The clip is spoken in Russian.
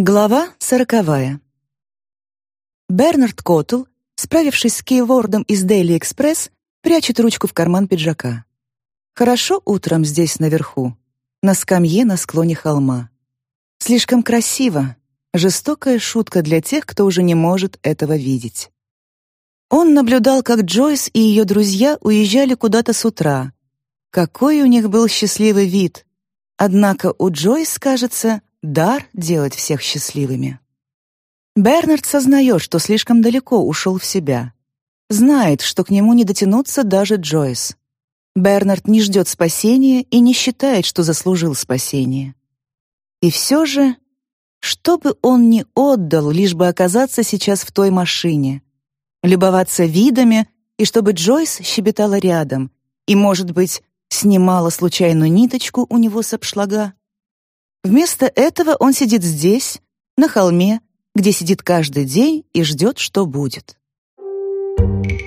Глава сороковая. Бернард Коттл, справившись с кейвордом из Daily Express, прячет ручку в карман пиджака. Хорошо утром здесь наверху, на скамье на склоне холма. Слишком красиво. Жестокая шутка для тех, кто уже не может этого видеть. Он наблюдал, как Джойс и ее друзья уезжали куда-то с утра. Какой у них был счастливый вид. Однако у Джойс, кажется, дар делать всех счастливыми. Бернард сознает, что слишком далеко ушел в себя. Знает, что к нему не дотянуться даже Джойс. Бернард не ждет спасения и не считает, что заслужил спасение. И все же, что бы он ни отдал, лишь бы оказаться сейчас в той машине, любоваться видами и чтобы Джойс щебетала рядом и, может быть, снимала случайную ниточку у него с обшлага. Вместо этого он сидит здесь, на холме, где сидит каждый день и ждет, что будет. Thank you.